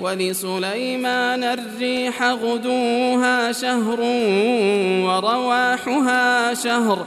ولسليمان الريح غدوها شهر ورواحها شهر